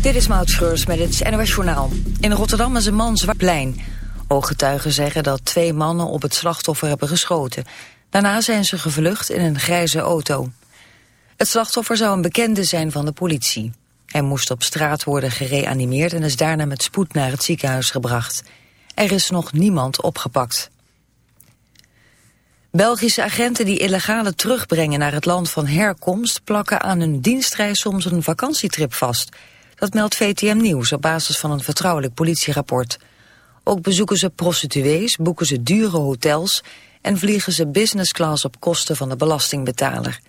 Dit is Maud Schreurs met het NOS Journaal. In Rotterdam is een man zwaarplein. Ooggetuigen zeggen dat twee mannen op het slachtoffer hebben geschoten. Daarna zijn ze gevlucht in een grijze auto. Het slachtoffer zou een bekende zijn van de politie. Hij moest op straat worden gereanimeerd en is daarna met spoed naar het ziekenhuis gebracht. Er is nog niemand opgepakt. Belgische agenten die illegale terugbrengen naar het land van herkomst... plakken aan hun dienstreis soms een vakantietrip vast. Dat meldt VTM Nieuws op basis van een vertrouwelijk politierapport. Ook bezoeken ze prostituees, boeken ze dure hotels... en vliegen ze business class op kosten van de belastingbetaler.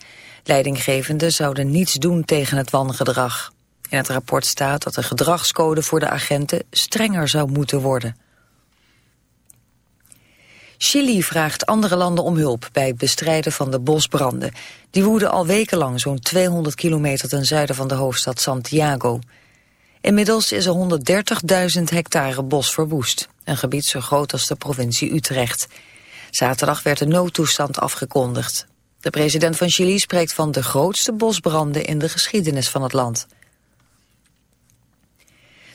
Leidinggevenden zouden niets doen tegen het wangedrag. In het rapport staat dat de gedragscode voor de agenten strenger zou moeten worden. Chili vraagt andere landen om hulp bij het bestrijden van de bosbranden. Die woeden al wekenlang zo'n 200 kilometer ten zuiden van de hoofdstad Santiago. Inmiddels is er 130.000 hectare bos verwoest. Een gebied zo groot als de provincie Utrecht. Zaterdag werd de noodtoestand afgekondigd. De president van Chili spreekt van de grootste bosbranden in de geschiedenis van het land.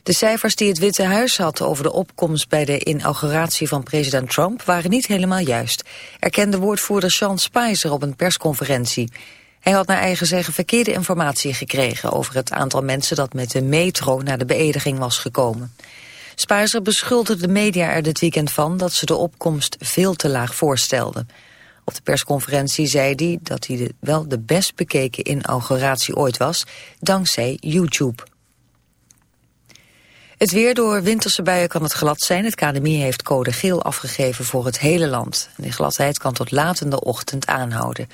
De cijfers die het Witte Huis had over de opkomst bij de inauguratie van president Trump waren niet helemaal juist, erkende woordvoerder Sean Spicer op een persconferentie. Hij had naar eigen zeggen verkeerde informatie gekregen over het aantal mensen dat met de metro naar de beëdiging was gekomen. Spicer beschuldigde de media er dit weekend van dat ze de opkomst veel te laag voorstelden. Op de persconferentie zei hij dat hij de, wel de best bekeken inauguratie ooit was, dankzij YouTube. Het weer door winterse buien kan het glad zijn. Het KNMI heeft code geel afgegeven voor het hele land. De gladheid kan tot laat in de ochtend aanhouden.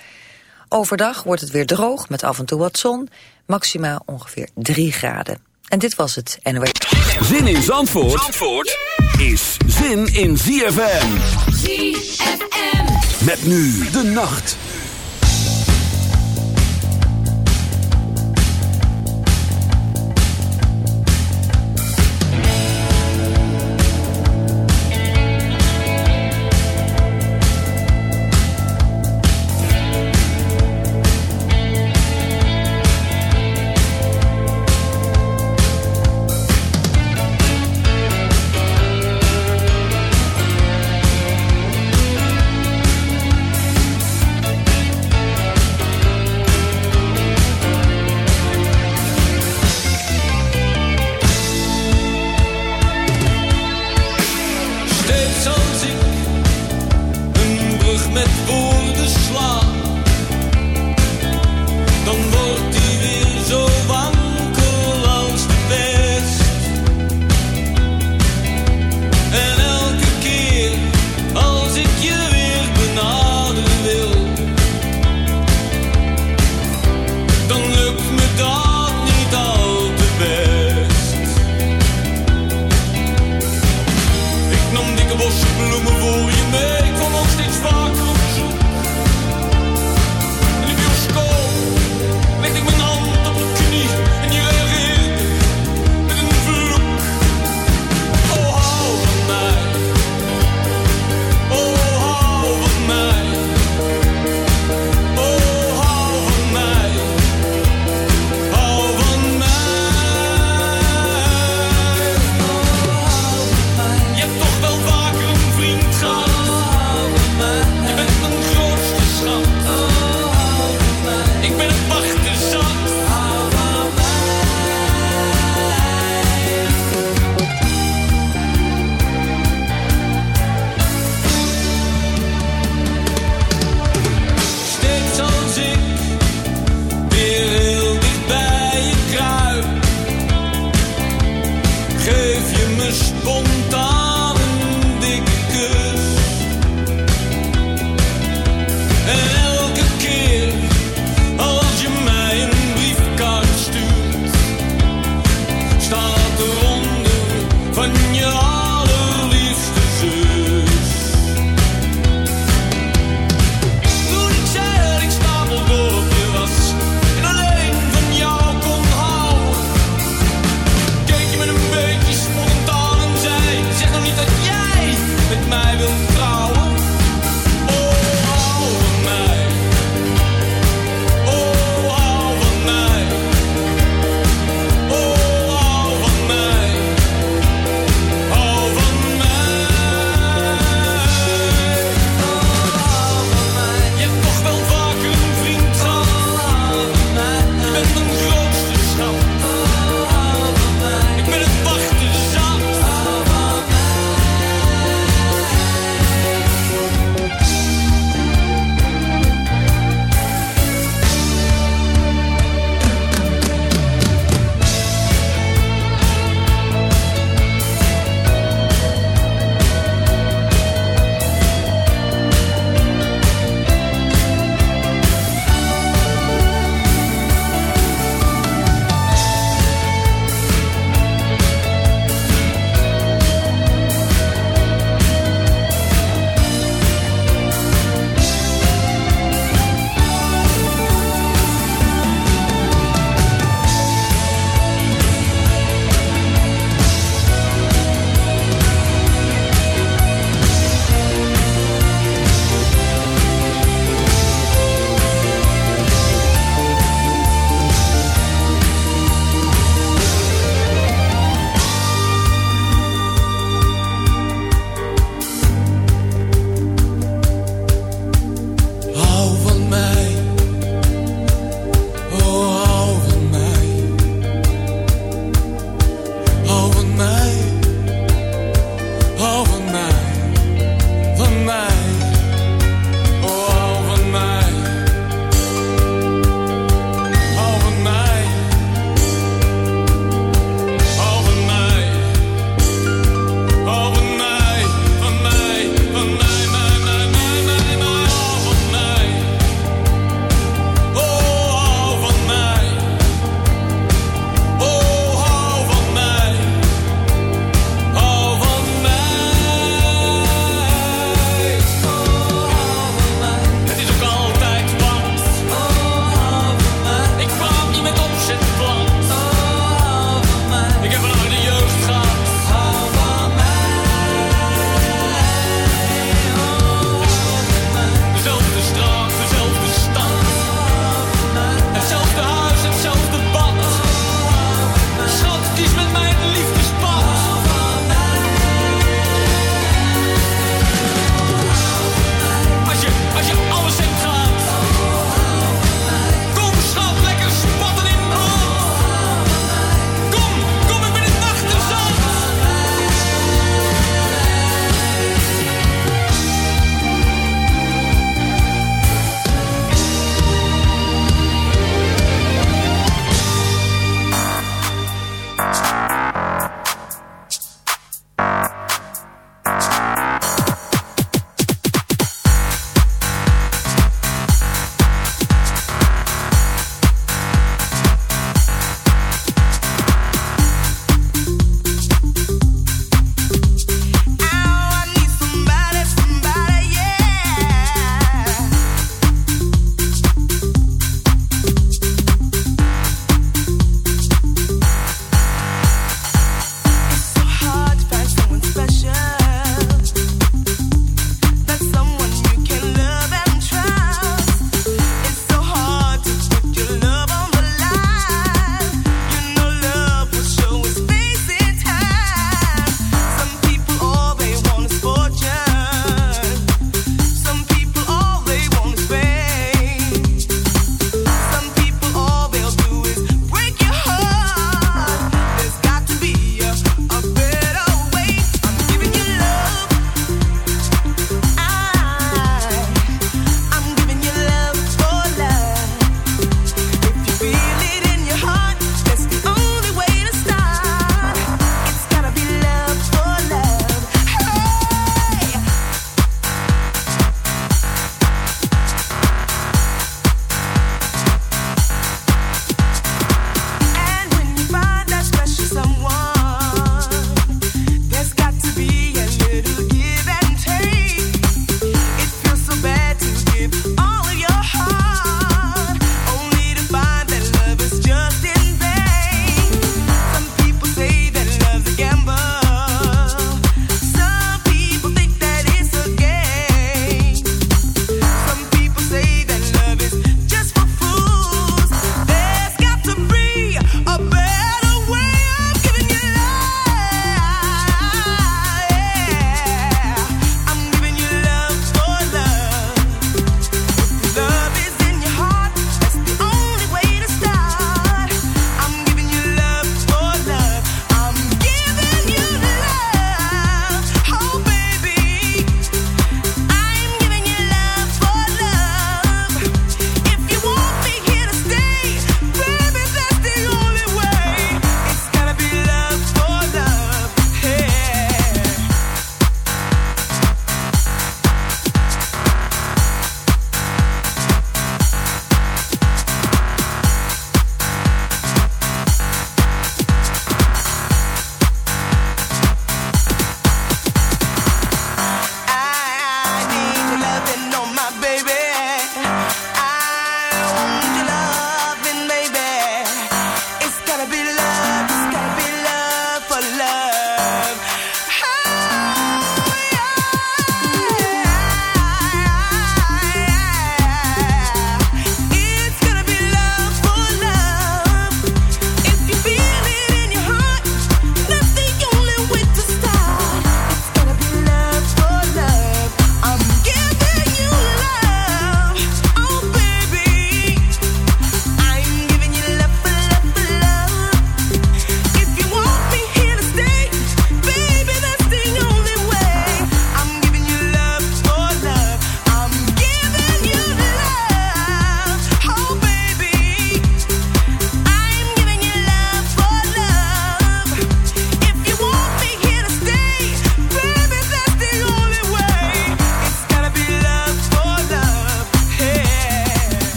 Overdag wordt het weer droog met af en toe wat zon. Maxima ongeveer 3 graden. En dit was het NOS. Zin in Zandvoort, Zandvoort is zin in ZFM. ZFM. Met nu de nacht.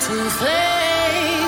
to say.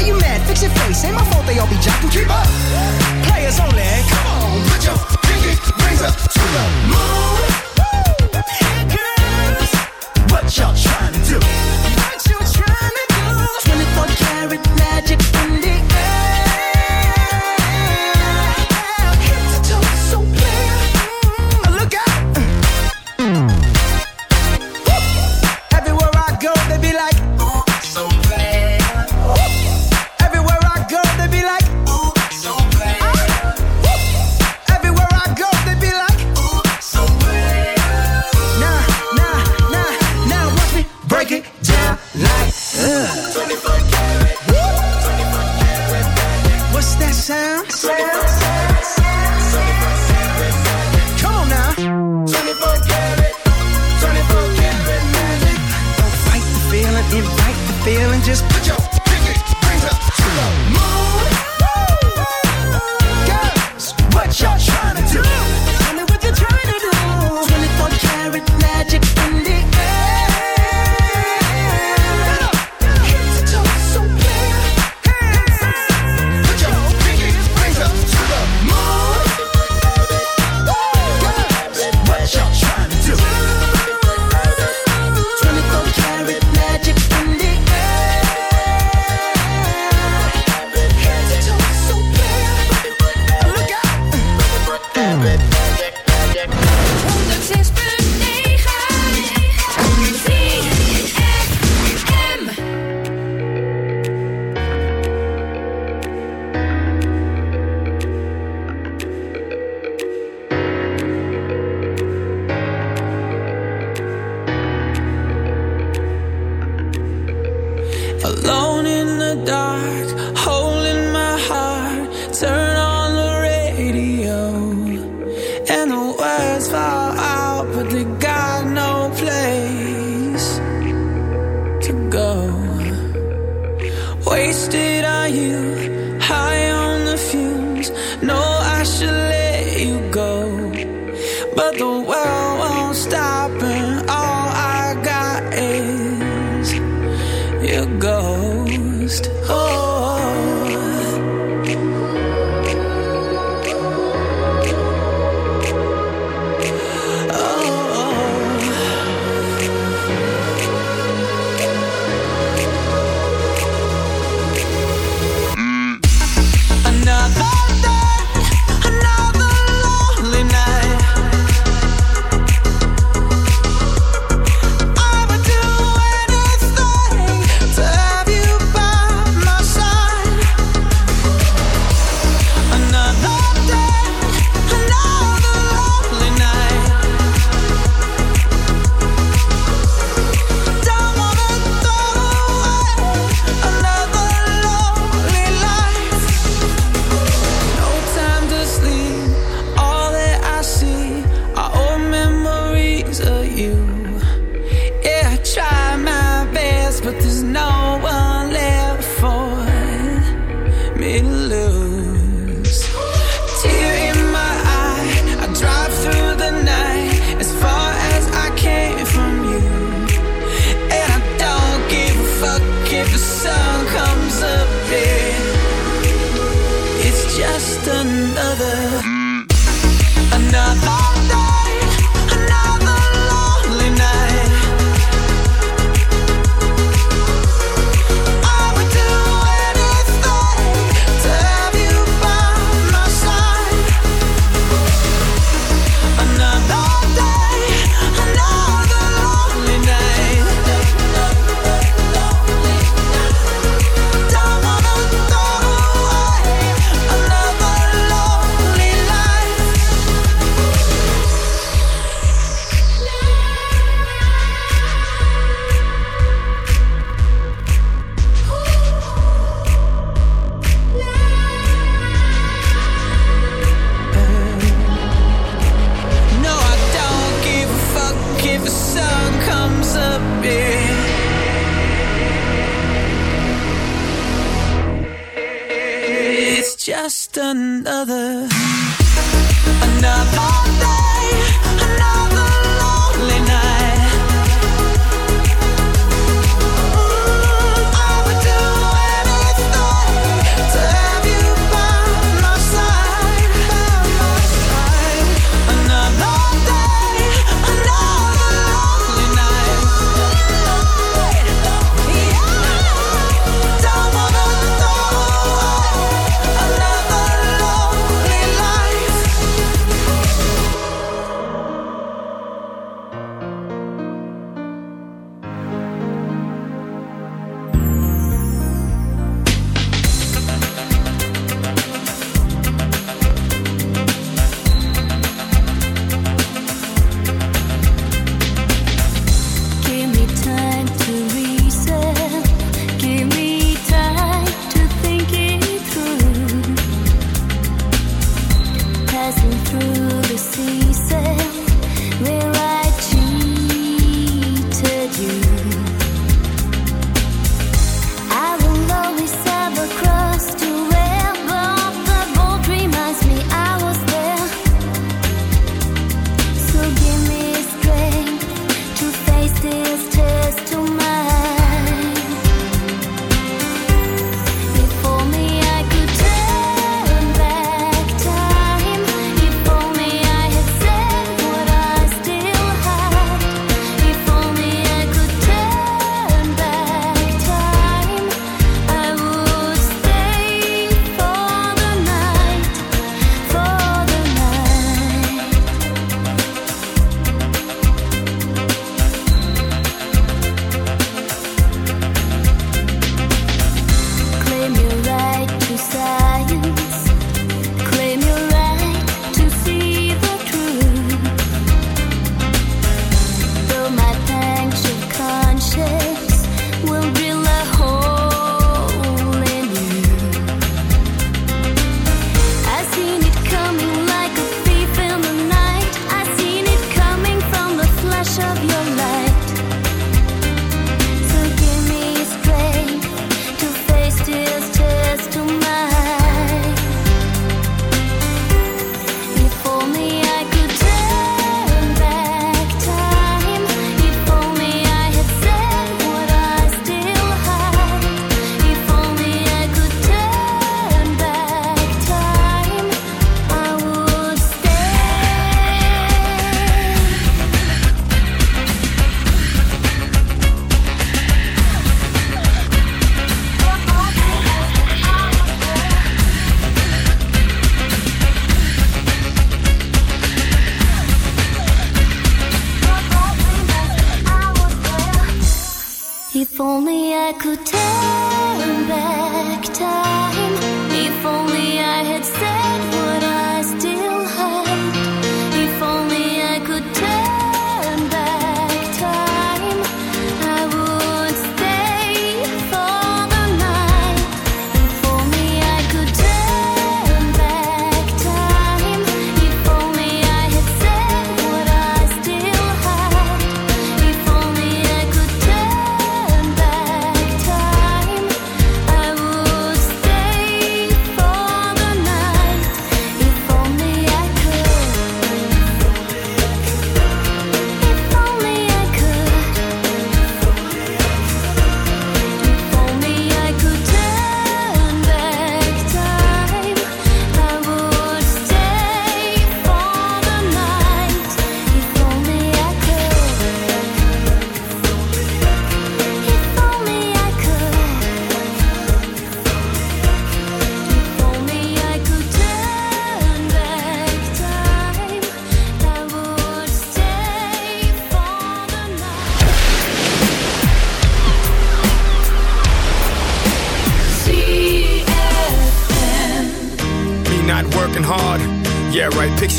Why you mad? Fix your face. Ain't my fault they all be jocking. Keep up. Players only. Come on, put your pinky razor to the moon.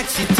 sexy